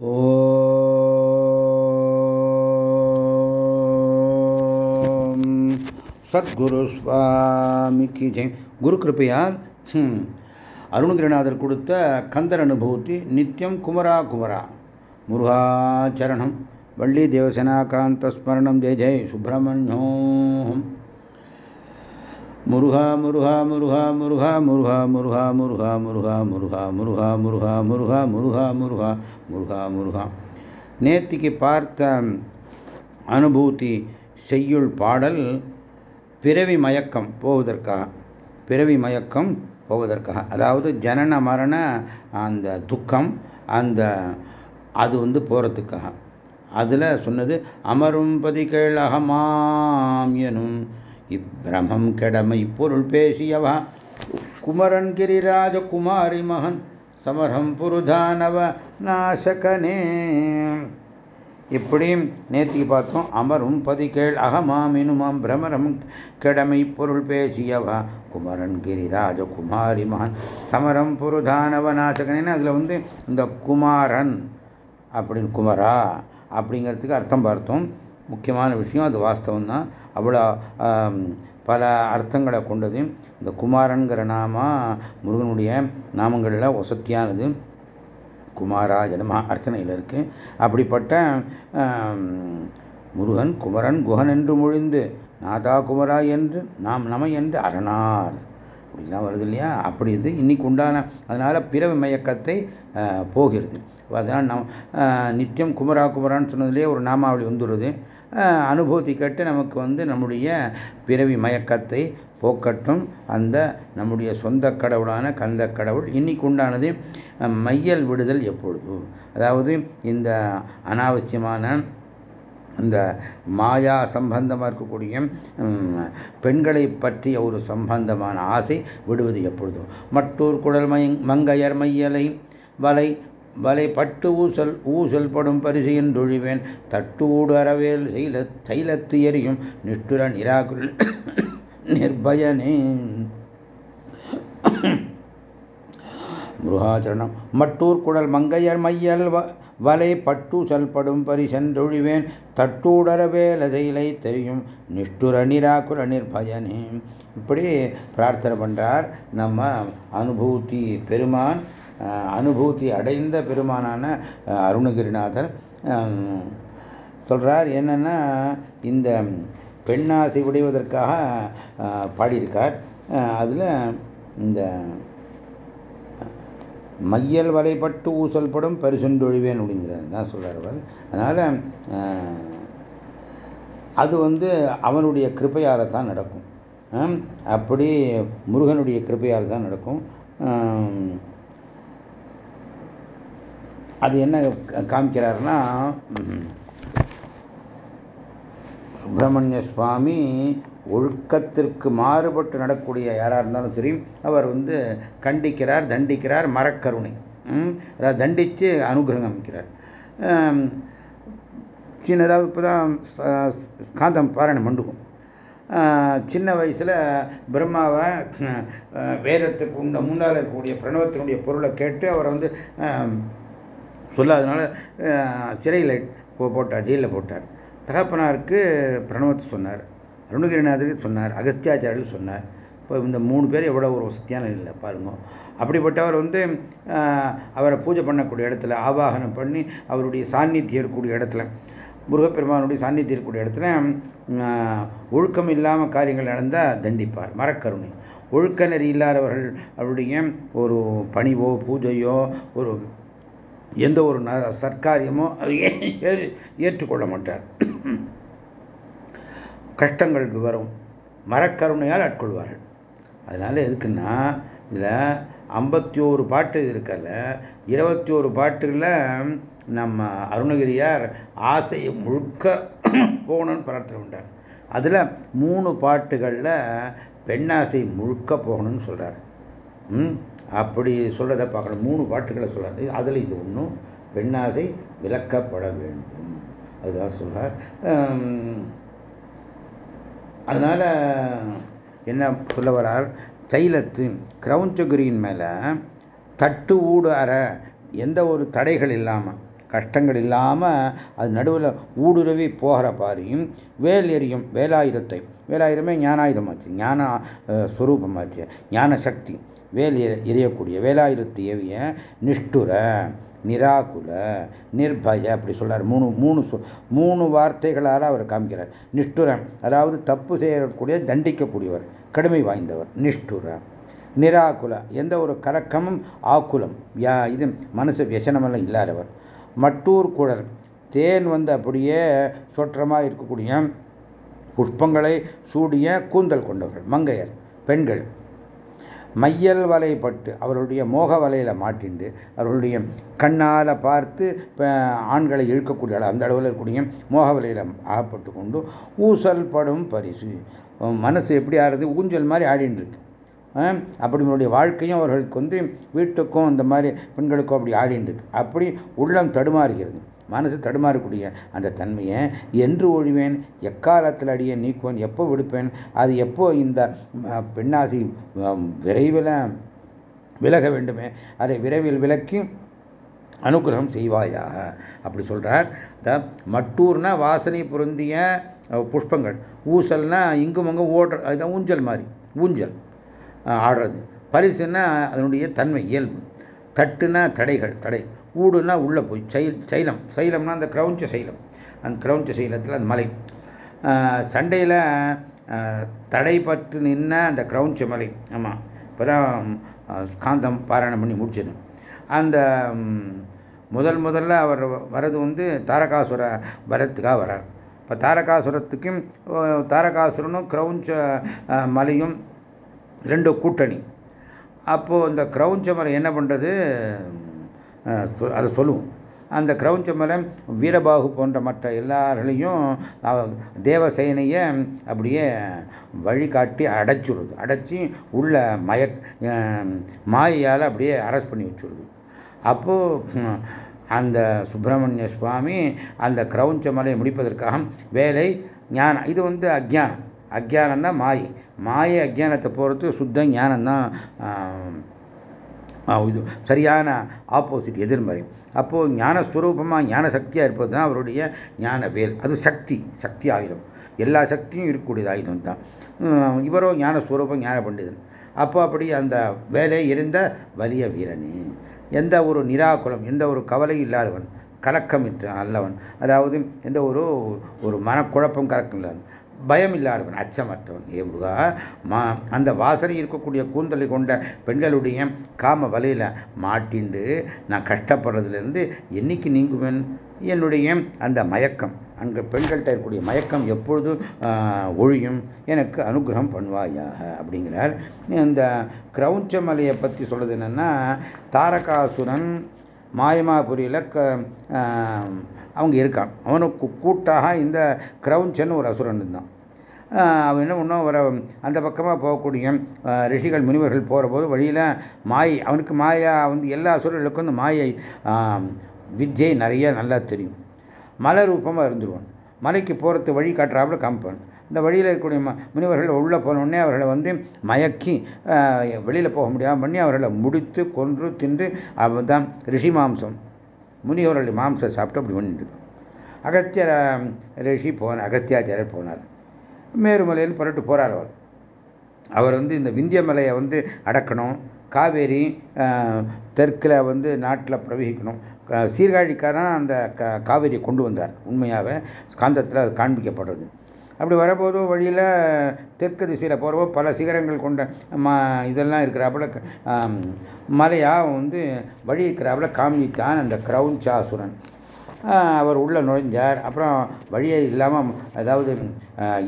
ஓம். சத்குரு சுவாமிக்கு ஜெயம் குரு கிருப்பையால் அருணகிரிநாதர் கொடுத்த கந்தர் அனுபூதி நித்தியம் குமரா குமரா. முருகாச்சரணம் வள்ளி தேவசேனாகாந்த ஸ்மரணம். ஜெய ஜெய். சுப்பிரமணியோம். முருகா முருகா முருகா முருகா முருகா முருகா முருகா முருகா முருகா முருகா முருகா முருகா முருகா முருகா முருகா முருகா நேத்திக்கு பார்த்த அனுபூதி செய்யுள் பாடல் பிறவி மயக்கம் போவதற்காக பிறவி மயக்கம் போவதற்காக அதாவது ஜனன மரண அந்த துக்கம் அந்த அது வந்து போகிறதுக்காக அதில் சொன்னது அமரும் பதிகள் அகமாம் எனும் இப்பிரமம் கெடமை பொருள் பேசியவா? குமரன் கிரிராஜ குமாரி மகன் சமரம் புருதானவ நாசகனே. இப்படியும் நேத்திக்கு பார்த்தோம் அமரும் பதிகேள் அகமாமினுமாம் பிரமரம் கெடமை பொருள் பேசியவா? குமரன் கிரிராஜ குமாரி மகன் சமரம் புருதானவ நாசகனேன்னு அதில் வந்து இந்த குமாரன் அப்படின்னு குமரா அப்படிங்கிறதுக்கு அர்த்தம் பார்த்தோம். முக்கியமான விஷயம் அது வாஸ்தவம் தான் அவ்வளோ பல அர்த்தங்களை கொண்டது. இந்த குமாரன்கிற நாமா முருகனுடைய நாமங்களில் வசத்தியானது. குமாரா ஜனமா அர்ச்சனையில் இருக்கு. அப்படிப்பட்ட முருகன் குமரன் குகன் என்று மொழிந்து நாதா குமரா என்று நாம் நம என்று அரணார். அப்படிலாம் வருது இல்லையா? அப்படி இது இன்னைக்கு உண்டான அதனால பிறவி மயக்கத்தை போகிறது. அதனால் நம் நித்தியம் குமரா குமரான்னு சொன்னதுலேயே ஒரு நாமாவளி வந்துடுது. அனுபூதி கட்டு நமக்கு வந்து நம்முடைய பிறவி மயக்கத்தை போக்கட்டும். அந்த நம்முடைய சொந்த கடவுளான கந்த கடவுள். இன்னைக்கு உண்டானது மையல் விடுதல் எப்பொழுது? அதாவது இந்த அனாவசியமான இந்த மாயா சம்பந்தமாக இருக்கக்கூடிய பெண்களை பற்றிய ஒரு சம்பந்தமான ஆசை விடுவது எப்பொழுதும் மற்றொரு குடல் மங்கையர் மையலை வலை வலை பட்டு ஊசல் ஊசல் படும் பரிசு என்றொழிவேன் தட்டூடு அறவேல் செயல தைலத்து எரியும் நிஷ்டுர நிராகுல் நிர்பயனே. முருகாச்சரணம் மட்டூர் குடல் மங்கையர் மையல் வலை பட்டு செல்படும் பரிசென்றொழிவேன் தட்டூடரவேல் அதையிலை தெரியும் நிஷ்டுர நிராகுல நிர்பயனே. இப்படி பிரார்த்தனை பண்ணுறார் நம்ம அனுபூதி பெருமான். அனுபூதி அடைந்த பெருமானான அருணகிரிநாதர் சொல்கிறார் என்னென்னா இந்த பெண்ணாசை உடைவதற்காக பாடியிருக்கார். அதில் இந்த மையல் வலைப்பட்டு ஊசல்படும் பரிசுண்டொழிவேன் அப்படிங்கிறார். தான் சொல்கிறார் அவர். அதனால் அது வந்து அவனுடைய கிருப்பையால் தான் நடக்கும் அப்படி முருகனுடைய கிருப்பையால் தான் நடக்கும் அது என்ன காமிக்கிறாருன்னா சுப்பிரமணிய சுவாமி ஒழுக்கத்திற்கு மாறுபட்டு நடக்கூடிய யாராக இருந்தாலும் சரி அவர் வந்து கண்டிக்கிறார் தண்டிக்கிறார் மரக்கருணை. அதாவது தண்டித்து அனுகிரகம் அமைக்கிறார் சின்னதாக இப்போ தான் காந்தம் பாராயணம் மண்டுக்கும் சின்ன வயசில் பிரம்மாவை வேதத்துக்கு உண்ட முன்னால் இருக்கக்கூடிய பிரணவத்தினுடைய பொருளை கேட்டு அவரை வந்து சொல்லாதனால சிறையில் போட்டார் ஜெயிலில் போட்டார். தகப்பனாருக்கு பிரணவத்தை சொன்னார். அருணகிரிநாதருக்கு சொன்னார் அகஸ்தியாச்சாரியர் சொன்னார். இப்போ இந்த மூணு பேர் எவ்வளோ ஒரு வசதியான இல்லை பாருங்க. அப்படிப்பட்டவர் வந்து அவரை பூஜை பண்ணக்கூடிய இடத்துல ஆவாகனம் பண்ணி அவருடைய சாநித்தியம் இருக்கக்கூடிய இடத்துல முருகப்பெருமானுடைய சாநித்தியம் இருக்கக்கூடிய இடத்துல ஒழுக்கம் இல்லாமல் காரியங்கள் நடந்தால் தண்டிப்பார். மரக்கருணை. ஒழுக்க நெறி இல்லாதவர்கள் அவருடைய ஒரு பணிவோ பூஜையோ ஒரு எந்த ஒரு சர்க்காரியமோ ஏற்றுக்கொள்ள மாட்டார். கஷ்டங்களுக்கு வரும். மரக்கருணையால் ஆட்கொள்வார்கள். அதனால் எதுக்குன்னா இதில் ஐம்பத்தி ஓரு பாட்டு இருக்கல இருபத்தி ஒரு பாட்டுகளில் நம்ம அருணகிரியார் ஆசையை முழுக்க போகணும்னு பிரார்த்தனை உண்டார் அதில் மூணு பாட்டுகளில் பெண்ணாசை முழுக்க போகணும்னு சொல்கிறார் அப்படி சொல்கிறத பார்க்கணும். மூணு பாட்டுகளை சொல்கிறார் அதில் இது ஒன்றும் பெண்ணாசை விளக்கப்பட வேண்டும். அதுதான் சொல்கிறார் அதனால் என்ன சொல்ல வரார் தைலத்து கிரௌஞ்சகிரியின் மேலே தட்டு ஊடு அற எந்த ஒரு தடைகள் இல்லாமல் கஷ்டங்கள் இல்லாமல் அது நடுவில் ஊடுருவி போகிற பாரியும் வேல் எரியும் வேலாயுதத்தை வேலாயுதமே ஞானாயுதமாச்சு. ஞான ஸ்வரூபமாச்சு ஞான சக்தி வேல் எரியக்கூடிய வேலாயுதத்தை ஏவிய நிஷ்டுர நிராகுல நிர்பய அப்படி சொல்றார். மூணு மூணு மூணு வார்த்தைகளால் அவர் காமிக்கிறார். நிஷ்டுரன் அதாவது தப்பு செய்யக்கூடிய தண்டிக்கக்கூடியவர் கடுமை வாய்ந்தவர் நிஷ்டுர. நிராகுல எந்த ஒரு கலக்கமும் ஆக்குலம். யா இது மனசு வியசனமெல்லாம் இல்லாதவர். மட்டூர் குழல் தேன் வந்து அப்படியே சொற்றமாக இருக்கக்கூடிய புஷ்பங்களை சூடிய கூந்தல் கொண்டவர்கள் மங்கையர் பெண்கள். மையல் வலைப்பட்டு அவர்களுடைய மோக வலையில் மாட்டிண்டு அவர்களுடைய கண்ணால் பார்த்து ஆண்களை இழுக்கக்கூடிய அந்த அளவில் இருக்கக்கூடிய மோக வலையில் ஆகப்பட்டு கொண்டு ஊசல் படும் பரிசு மனசு எப்படி ஆடுறது ஊஞ்சல் மாதிரி ஆடின்னு இருக்கு. அப்படி உங்களுடைய வாழ்க்கையும் அவர்களுக்கு வந்து வீட்டுக்கும் இந்த மாதிரி பெண்களுக்கும் அப்படி ஆடின்னு இருக்கு. அப்படி உள்ளம் தடுமாறுகிறது. மனசு தடுமாறக்கூடிய அந்த தன்மையை என்று ஒழிவேன் எக்காலத்தில் அடியை நீக்குவேன் எப்போ விடுப்பேன் அது எப்போ இந்த பெண்ணாசி விரைவில் விலக வேண்டுமே அதை விரைவில் விலக்கி அனுகிரகம் செய்வாயாக அப்படி சொல்கிறார் த மட்டூர்னா வாசனை பொருந்திய புஷ்பங்கள். ஊசல்னா இங்கும் அங்கும் ஓடுற அதுதான் ஊஞ்சல் மாதிரி ஊஞ்சல் ஆடுறது. பரிசுன்னா அதனுடைய தன்மை இயல்பு. தட்டுனா தடைகள் தடை. ஊடுனா உள்ளே போய் சைல் சைலம். சைலம்னா அந்த கிரௌஞ்ச சைலம். அந்த கிரௌஞ்ச சைலத்தில் அந்த மலை. சண்டையில் தடைப்பட்டு நின்ன அந்த கிரௌஞ்ச மலை. ஆமாம் இப்போ தான் காந்தம் பாராயணம் பண்ணி முடிச்சது. அந்த முதல் முதல்ல அவர் வர்றது வந்து தாரகாசுர வரத்துக்காக வர்றார். இப்போ தாரகாசுரத்துக்கும் தாரகாசுரனும் கிரௌஞ்ச மலையும் ரெண்டு கூட்டணி. அப்போது இந்த கிரௌஞ்ச மலை என்ன பண்ணுறது அதை சொல்லுவோம். அந்த கிரௌஞ்சமலை வீரபாகு போன்ற மற்ற எல்லார்களையும் தேவசேனையை அப்படியே வழிகாட்டி அடைச்சிடுது அடைச்சி உள்ள மய மாயால் அப்படியே அரெஸ்ட் பண்ணி வச்சுடுது அப்போது அந்த சுப்பிரமணிய சுவாமி அந்த கிரௌஞ்ச மலையை முடிப்பதற்காக வேலை ஞானம். இது வந்து அஜ்ஞானம். அஜ்ஞானம் தான் மாயை. மாயை அஜ்ஞானத்தை போகிறது சுத்த ஞானம் தான் இது சரியான ஆப்போசிட் எதிர்மறை. அப்போது ஞானஸ்வரூபமாக ஞான சக்தியாக இருப்பது தான் அவருடைய ஞான வேல் அது சக்தி சக்தி ஆயுதம் எல்லா சக்தியும் இருக்கக்கூடியது ஆயுதம் தான். இவரோ ஞானஸ்வரூபம் ஞான பண்டிதன். அப்போ அப்படி அந்த வேலை இருந்த வலிய வீரனே. எந்த ஒரு நிராகுலம் எந்த ஒரு கவலை இல்லாதவன் கலக்கம் அல்லவன். அதாவது எந்த ஒரு ஒரு மனக்குழப்பம் கலக்கம் இல்லாதவன் பயம் இல்லாதவன் அச்சமற்றவன். ஏ முருகா மா அந்த வாசனை இருக்கக்கூடிய கூந்தலை கொண்ட பெண்களுடைய காம வலையில் மாட்டிண்டு நான் கஷ்டப்படுறதுலேருந்து என்னைக்கு நீங்குவேன்? என்னுடைய அந்த மயக்கம். அங்கே பெண்கள்கிட்ட இருக்கக்கூடிய மயக்கம் எப்பொழுது ஒழியும்? எனக்கு அனுகிரகம் பண்ணுவாயாக அப்படிங்கிறார். இந்த கிரௌஞ்ச மலையை பற்றி சொல்கிறது என்னென்னா தாரகாசுரன் மாயமாபுரியில் க அவங்க இருக்கான் அவனுக்கு கூட்டாக இந்த கிரௌஞ்சன் ஒரு அசுரன் இருந்தான். அவன் என்ன பண்ணும் வர அந்த பக்கமாக போகக்கூடிய ரிஷிகள் முனிவர்கள் போகிற போது வழியில் மாயை அவனுக்கு மாயா வந்து எல்லா அசுரர்களுக்கும் வந்து மாயை வித்தியை நிறைய நல்லா தெரியும். மலை ரூபமாக இருந்துருவான். மலைக்கு போகிறது வழி காட்டுறாப்புல காமிப்பான் இந்த வழியில் இருக்கக்கூடிய முனிவர்கள் உள்ளே போனோடனே அவர்களை வந்து மயக்கி வெளியில் போக முடியாமல் பண்ணி அவர்களை முடித்து கொன்று தின்று அவன் தான் ரிஷி மாம்சம். முனிவர்களுடைய மாம்சம் சாப்பிட்டு அப்படி பண்ணிட்டு அகத்திய ரிஷி போனார் அகத்தியாச்சாரியர் போனார். மேருமலையில் புரட்டு போகிறார் அவர். அவர் வந்து இந்த விந்திய மலையை வந்து அடக்கணும் காவேரி தெற்கில் வந்து நாட்டில் பிரவகிக்கணும். சீர்காழிக்காரன் அந்த காவேரியை கொண்டு வந்தார். உண்மையாகவே காந்தத்தில் அது காண்பிக்கப்படுறது. அப்படி வரபோது வழியில் தெற்கு திசையில் போகிறப்போ பல சிகரங்கள் கொண்ட ம இதெல்லாம் இருக்கிறாப்புல மலையாக வந்து வழி இருக்கிறாப்புல காமித்தான் அந்த கிரௌஞ்சாசுரன் அவர் உள்ளே நுழைஞ்சார். அப்புறம் வழியே இல்லாமல் அதாவது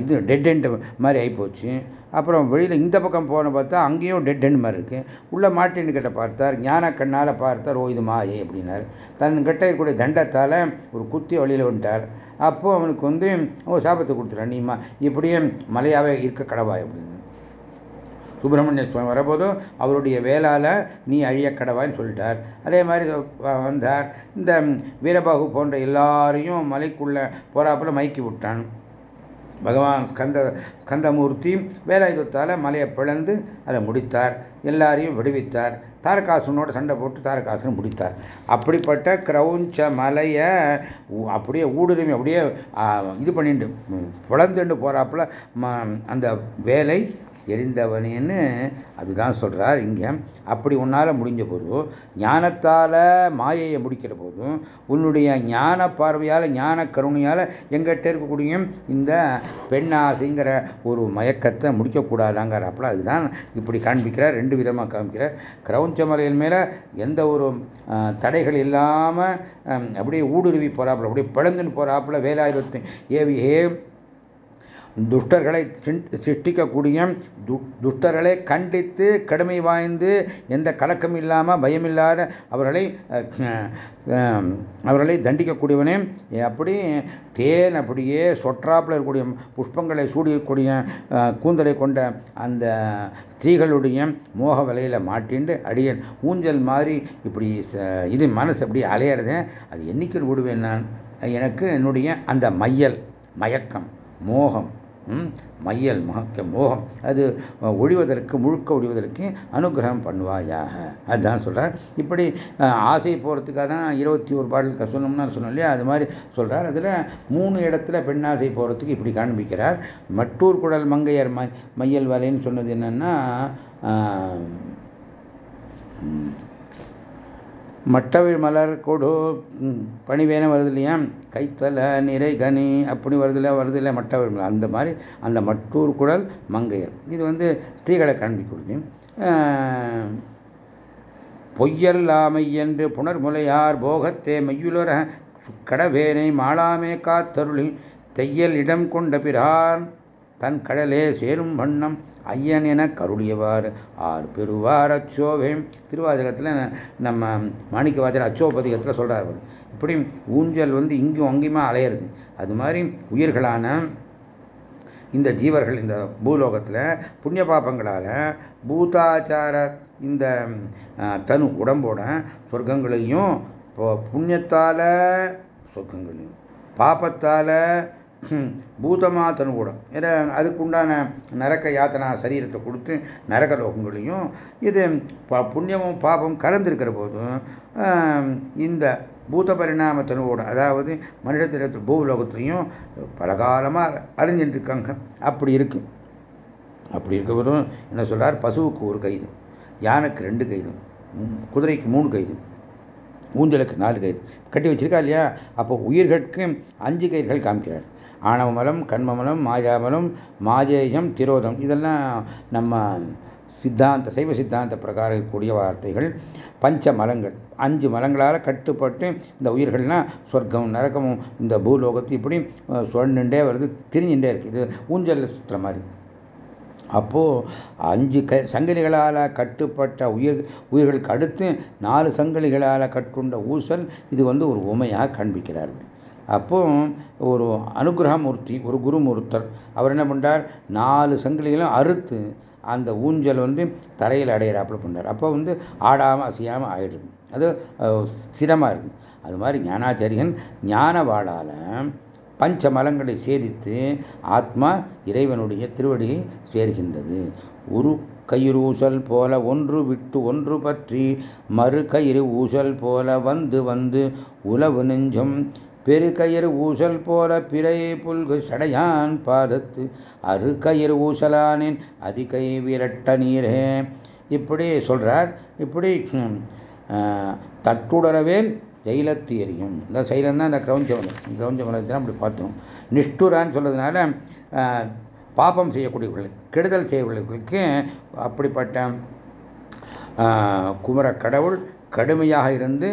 இது டெட் எண்ட் மாதிரி ஆகிப்போச்சு அப்புறம் வெளியில் இந்த பக்கம் போன பார்த்தா அங்கேயும் டெட் எண்ட் மாதிரி இருக்குது உள்ளே மாட்டின்னு கிட்ட பார்த்தார். ஞான கண்ணால் பார்த்தார். ஓ இது மாயே அப்படின்னார். தன் கிட்ட இருக்கக்கூடிய தண்டத்தால் ஒரு குத்தி வழியில் வந்துட்டார். அப்போது அவனுக்கு வந்து ஒரு சாபத்தை கொடுத்துறான் நீ இப்படியே மலையாகவே இருக்க கடவாய் அப்படின்னு. சுப்பிரமணிய சுவாமி வரபோதும் அவருடைய வேளால் நீ அழிய கடவாய்ன்னு சொல்லிட்டார். அதே மாதிரி வந்தார். இந்த வீரபாகு போன்ற எல்லாரையும் மலைக்குள்ள போறாப்புல மயக்கி விட்டான். பகவான் ஸ்கந்த ஸ்கந்தமூர்த்தி வேலாயுதத்தால் மலையை பிளந்து அதை முடித்தார். எல்லாரையும் விடுவித்தார். தாரகாசுனோட சண்டை போட்டு தாரகாசுன்னு முடித்தார். அப்படிப்பட்ட கிரௌஞ்ச மலையை அப்படியே ஊடுருவி அப்படியே இது பண்ணிட்டு பிளந்துண்டு போகிறாப்புல அந்த வேலை எரிந்தவனேன்னு அதுதான் சொல்கிறார் இங்கே. அப்படி உன்னால் முடிஞ்ச போதும் ஞானத்தால் மாயையை முடிக்கிற போதும் உன்னுடைய ஞான பார்வையால் ஞான கருணையால் எங்கிட்ட இருக்கக்கூடிய இந்த பெண்ணாசைங்கிற ஒரு மயக்கத்தை முடிக்கக்கூடாதாங்கிறப்பல. அதுதான் இப்படி காண்பிக்கிறார் ரெண்டு விதமாக காமிக்கிறார் கிரௌஞ்ச மலையின் எந்த ஒரு தடைகள் இல்லாமல் அப்படியே ஊடுருவி போகிறாப்புல அப்படியே பிளந்துன்னு போகிறாப்புல வேலாயுதத்தை ஏவியே துஷ்டர்களை சிருஷ்டிக்கக்கூடிய துஷ்டர்களை கண்டித்து கடுமை வாய்ந்து எந்த கலக்கம் இல்லாமல் பயமில்லாத அவர்களை அவர்களை தண்டிக்கக்கூடியவனே. அப்படி தேன் அப்படியே சொற்றாப்பில் இருக்கக்கூடிய புஷ்பங்களை சூடியக்கூடிய கூந்தலை கொண்ட அந்த ஸ்திரீகளுடைய மோக வலையில் மாட்டிண்டு அடியன். ஊஞ்சல் மாதிரி இப்படி இது மனசு அப்படி அலையிறதேன் அது என்னைக்கு விடுவேன் நான்? எனக்கு என்னுடைய அந்த மையல் மயக்கம் மோகம். மையல் மகக்க மோகம். அது ஒழிவதற்கு முழுக்க ஒழிவதற்கு அனுகிரகம் பண்ணுவாயாக. அதுதான் சொல்கிறார் இப்படி ஆசை போகிறதுக்காக தான் இருபத்தி ஒரு பாடல் சொன்னோம்னா சொன்னோம் இல்லையா? அது மாதிரி சொல்கிறார் அதில் மூணு இடத்துல பெண்ணாசை போகிறதுக்கு இப்படி காண்பிக்கிறார். மட்டூர் குடல் மங்கையர் மையல் வலைன்னு சொன்னது என்னன்னா மட்டவிழ் மலர் கொடு பணிவேன வருது இல்லையா கைத்தல நிறை கனி அப்படி வருதில்ல வருதில்ல மட்டவிழ் மலர் அந்த மாதிரி அந்த மட்டூர் குடல் மங்கையர். இது வந்து ஸ்திரீகளை காண்பிக்கிறது. பொய்யல்லாமை என்று புனர்முலையார் போகத்தே மையுலர கடவேனை மாளாமே காத்தருளில் தையல் இடம் கொண்ட பிறார் தன் கடலே சேரும் வண்ணம் ஐயன் என கருளியவாறு ஆர் பெறுவார் அச்சோவே. திருவாதகத்தில் நம்ம மாணிக்க வாஜர் அச்சோபதிகத்தில் சொல்கிறார் இப்படி ஊஞ்சல் வந்து இங்கும் அங்கேயுமா அலையிறது? அது மாதிரி உயிர்களான இந்த ஜீவர்கள் இந்த பூலோகத்தில் புண்ணிய பாப்பங்களால் பூதாச்சார இந்த தனு உடம்போட சொர்க்கங்களையும் புண்ணியத்தால் சொர்க்கங்களையும் பாப்பத்தால் பூதமா தனுகூடம். ஏன்னா அதுக்கு உண்டான நரக்க யாத்தனா சரீரத்தை கொடுத்து நரக லோகங்களையும் இது புண்ணியமும் பாபம் கலந்திருக்கிற போதும் இந்த பூத பரிணாம தனுவோட அதாவது மனிதத்திடத்தில் பூலோகத்திலையும் பல காலமாக இருக்காங்க அப்படி இருக்கு. அப்படி இருக்க என்ன சொல்கிறார் பசுவுக்கு ஒரு கைது யானைக்கு ரெண்டு கைது குதிரைக்கு மூணு கைது ஊஞ்சலுக்கு நாலு கயிறு கட்டி வச்சிருக்கா இல்லையா? அப்போ உயிர்களுக்கு அஞ்சு கயிறுகள் காமிக்கிறார். ஆணவமலம் கண்மமலம் மாயாமலம் மாஜேயம் திரோதம். இதெல்லாம் நம்ம சித்தாந்த சைவ சித்தாந்த பிரகாரம் கூடிய வார்த்தைகள். பஞ்ச மலங்கள் அஞ்சு மலங்களால் கட்டுப்பட்டு இந்த உயிர்கள்லாம் சொர்க்கம் நரக்கமும் இந்த பூலோகத்து இப்படி சொன்னுண்டே வருது திரிஞ்சுட்டே இருக்குது இது ஊஞ்சல் சுற்றுற மாதிரி. அப்போது அஞ்சு க சங்கிலிகளால் கட்டுப்பட்ட உயிர் உயிர்களுக்கு அடுத்து நாலு சங்கிலிகளால் கட்டுண்ட ஊசல் இது வந்து ஒரு உமையாக காண்பிக்கிறார்கள் அப்போ ஒரு அனுகிரகமூர்த்தி ஒரு குருமூர்த்தர் அவர் என்ன பண்ணுறார் நாலு சங்கிலிகளும் அறுத்து அந்த ஊஞ்சல் வந்து தரையில் அடையிறாப்புல பண்ணார் அப்போ வந்து ஆடாமல் அசையாமல் ஆயிடுது. அது சிரமாக இருக்குது அது மாதிரி ஞானாச்சாரியன் ஞான வாழால் பஞ்ச மலங்களை சேதித்து ஆத்மா இறைவனுடைய திருவடியை சேர்கின்றது. ஒரு கயிறு ஊசல் போல ஒன்று விட்டு ஒன்று பற்றி மறு கயிறு ஊசல் போல வந்து வந்து உளவு நெஞ்சம் பெருகயிறு ஊசல் போல பிறை புல்கு சடையான் பாதத்து அரு கயிறு ஊசலானின் அதிகை விரட்ட நீரே. இப்படி சொல்றார். இப்படி தட்டுடரவேல் ஜெயிலத்து எரியும் இந்த சைலம் தான் இந்த கிரௌஞ்சவனம் கிரௌஞ்சவனத்தை அப்படி பார்த்தோம் நிஷ்டுரான்னு சொல்றதுனால பாப்பம் செய்யக்கூடியவர்கள் கெடுதல் செய்யக்கூடியவர்களுக்கு அப்படிப்பட்ட குமர கடவுள் கடுமையாக இருந்து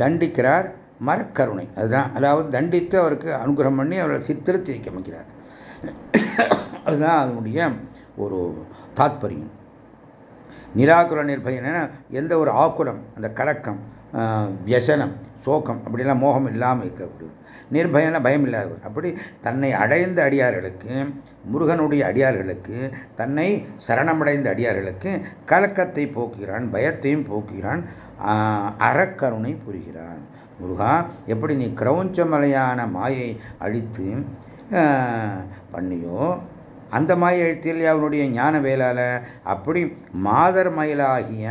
தண்டிக்கிறார். மரக்கருணை. அதுதான். அதாவது தண்டித்து அவருக்கு அனுகிரகம் பண்ணி அவரை சித்திரத்தி வைக்க வைக்கிறார். அதுதான் அதனுடைய ஒரு தாத்பரியம். நிராகுல நிர்பயன எந்த ஒரு ஆக்குலம் அந்த கலக்கம் வியசனம் சோகம் அப்படிலாம் மோகம் இல்லாமல் இருக்கக்கூடியது நிர்பயன பயம் இல்லாதவர். அப்படி தன்னை அடைந்த அடியார்களுக்கு முருகனுடைய அடியார்களுக்கு தன்னை சரணமடைந்த அடியார்களுக்கு கலக்கத்தை போக்குகிறான் பயத்தையும் போக்குகிறான் அறக்கருணை புரிகிறான். முருகா எப்படி நீ கிரௌஞ்சமலையான மாயை அழித்து பண்ணியோ? அந்த மாயை எழுத்தியில் அவனுடைய ஞான வேலால அப்படி மாதர் மயிலாகிய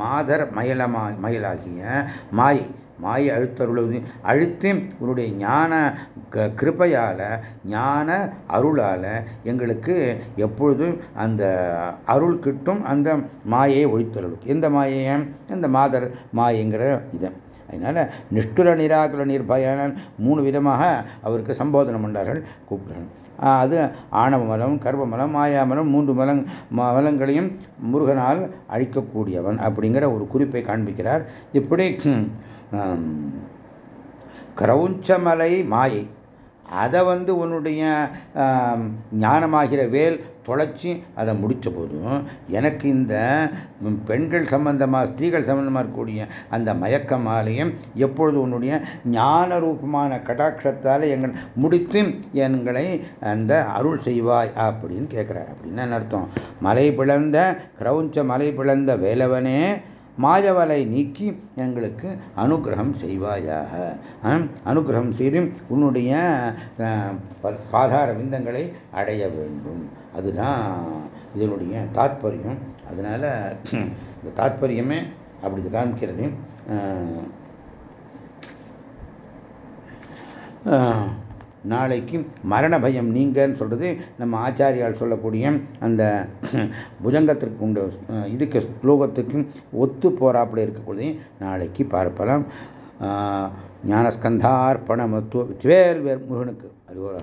மாதர் மயில மயிலாகிய மாயை மாயை அழுத்தருளுவது அழுத்தி உன்னுடைய ஞான கிருப்பையால் ஞான அருளால் எங்களுக்கு எப்பொழுதும் அந்த அருள் கிட்டும் அந்த மாயை ஒழித்தருளும். எந்த மாயையை? இந்த மாதர் மாயைங்கிற இதை. அதனால் நிஷ்டுல நிராகுல நிர்பயான மூணு விதமாக அவருக்கு சம்போதனம் பண்ணார்கள் கூப்பிட்டார்கள் அது ஆணவ மலம் கர்வ மலம் மாயாமலம் மூன்று மலம் மலங்களையும் முருகனால் அழிக்கக்கூடியவன் அப்படிங்கிற ஒரு குறிப்பை காண்பிக்கிறார். இப்படி கிரௌஞ்சமலை மாயை அதை வந்து உன்னுடைய ஞானமாகிற வேல் தொலைச்சி அதை முடித்த போதும் எனக்கு இந்த பெண்கள் சம்பந்தமாக ஸ்திரீகள் சம்பந்தமாக இருக்கக்கூடிய அந்த மயக்கமாலையும் எப்பொழுது உன்னுடைய ஞான ரூபமான கடாட்சத்தால் எங்கள் முடித்து எங்களை அந்த அருள் செய்வாய் அப்படின்னு கேட்குறார். அப்படின்னு அர்த்தம். மலை பிளந்த கிரௌஞ்ச மலை பிளந்த வேலவனே மாயவலை நீக்கி எங்களுக்கு அனுகிரகம் செய்வாயாக. அனுகிரகம் செய்து உன்னுடைய பாதார விந்தங்களை அடைய வேண்டும். அதுதான் இதனுடைய தாத்பரியம். அதனால் இந்த தாத்பரியமே அப்படி காமிக்கிறது. நாளைக்கு மரண பயம் நீங்கன்னு சொல்கிறது நம்ம ஆச்சாரியால் சொல்லக்கூடிய அந்த புஜங்கத்திற்கு உண்டு. இதுக்கு ஸ்லோகத்துக்கு ஒத்து போறாப்புல இருக்கக்கூடிய நாளைக்கு பார்ப்பலாம். ஞானஸ்கந்தார்ப்பணமத்துவ வேல் வேர் முருகனுக்கு. அது ஒரு